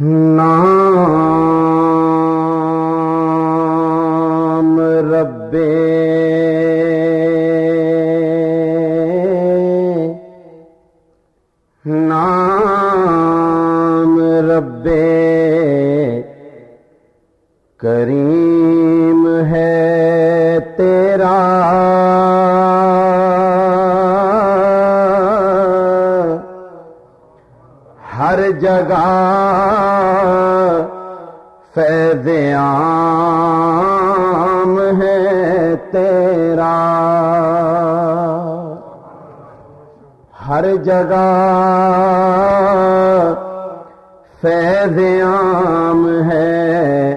نام ربے نام ربے کریم ہر جگہ فیض عام ہے تیرا۔ ہر جگہ فیض عام ہے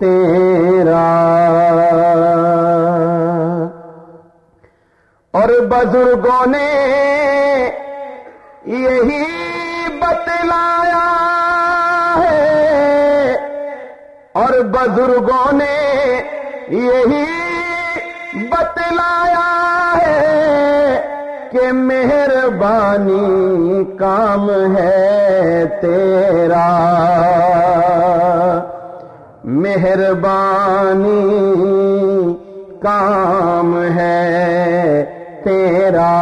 تیرا۔ اور بزرگوں نے یہی بتلایا ہے۔ اور بزرگوں نے یہی بتلایا ہے کہ مہربانی کام ہے تیرا۔ مہربانی کام ہے تیرا۔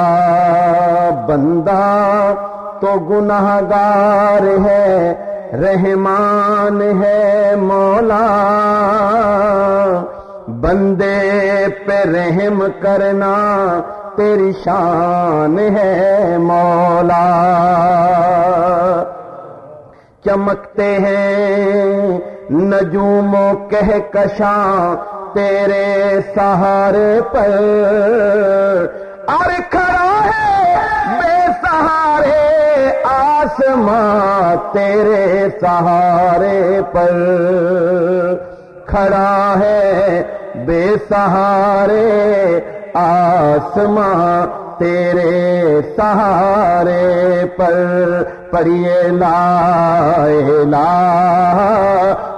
بندہ تو گناہ گار ہے، رحمان ہے مولا۔ بندے پہ رحم کرنا تیری شان ہے مولا۔ چمکتے ہیں نجوموں کہہ کشاں تیرے سہارے پر۔ اور کھڑا آسماں تیرے سہارے پر کھڑا ہے بے سہارے آسماں تیرے سہارے پر پڑھیے لا الہ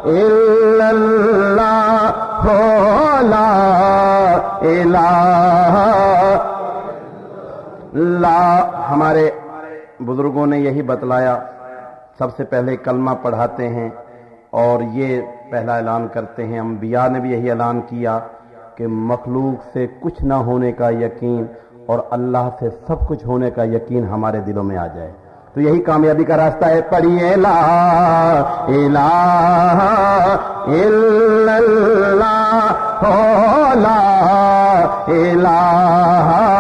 الا اللہ ہو لا الہ لا ہمارے بزرگوں نے یہی بتلایا، سب سے پہلے کلمہ پڑھاتے ہیں اور یہ پہلا اعلان کرتے ہیں۔ انبیاء نے بھی یہی اعلان کیا کہ مخلوق سے کچھ نہ ہونے کا یقین اور اللہ سے سب کچھ ہونے کا یقین ہمارے دلوں میں آ جائے۔ تو یہی کامیابی کا راستہ ہے۔ پڑھیے، لا الہ الا اللہ ہو لا الہ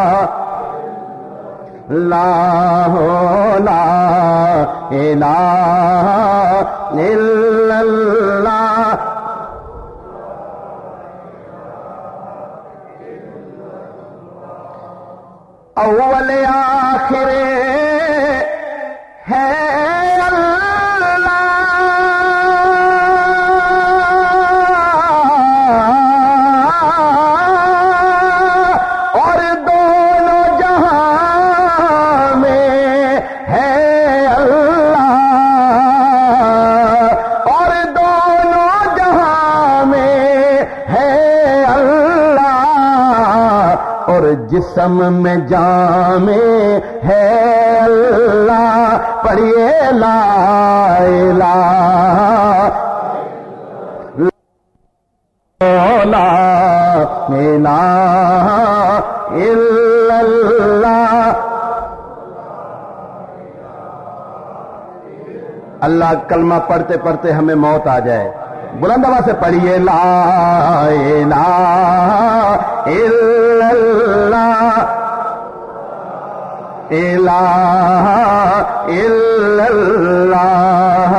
لا ہو لا الہ الا اللہ۔ اول آخر جسم میں جام ہے، اللہ پڑھیے، لا الہ لا الہ الا اللہ۔ اللہ کلمہ پڑھتے پڑھتے ہمیں موت آ جائے۔ بلند آواز سے پڑھیے، لا الہ الہ الا اللہ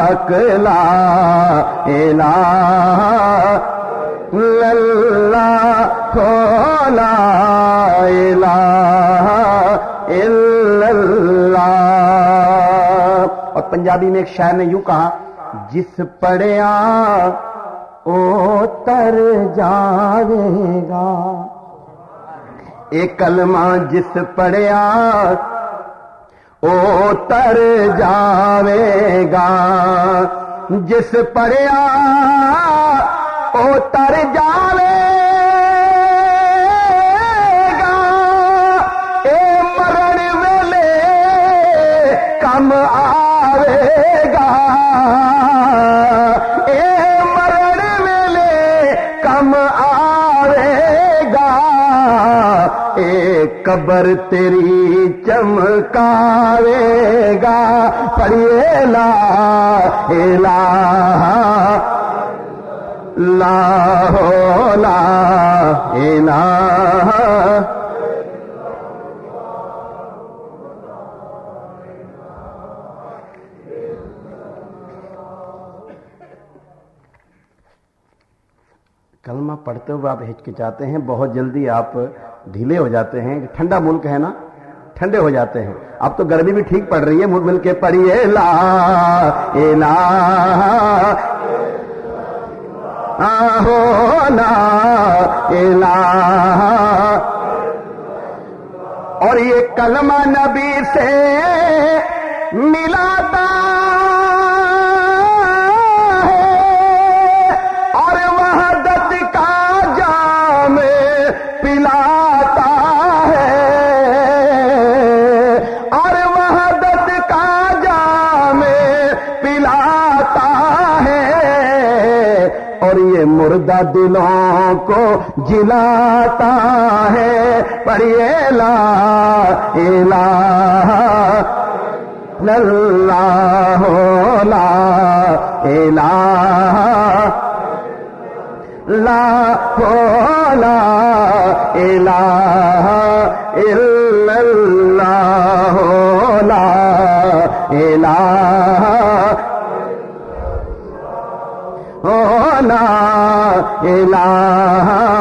لا الہ الا اللہ ہو لا الہ الا اللہ اور پنجابی میں ایک شاعر نے یوں کہا، جس پڑیا او تر جاوے گا۔ ایک کلمہ جس پڑیا تر جاوے گا۔ جس پریا او تر جاوے گا۔ اے مرن ویلے کم آوے گا۔ قبر تیری چمکاوے گا پڑھیے لا لا لا ہو لا کلمہ پڑھتے ہوئے آپ ہچکچاتے ہیں، بہت جلدی آپ ڈھیلے ہو جاتے ہیں۔ ٹھنڈا ملک ہے نا، ٹھنڈے ہو جاتے ہیں۔ اب تو گرمی بھی ٹھیک پڑ رہی ہے مل مل کے پڑھیے۔ لا لا۔ اور یہ کلمہ نبی سے ملاتا مردہ دلوں کو جلاتا ہے پڑھیے لا الہ اللہ، لا الہ لا لا الہ الا اللہ، لا الہ الہ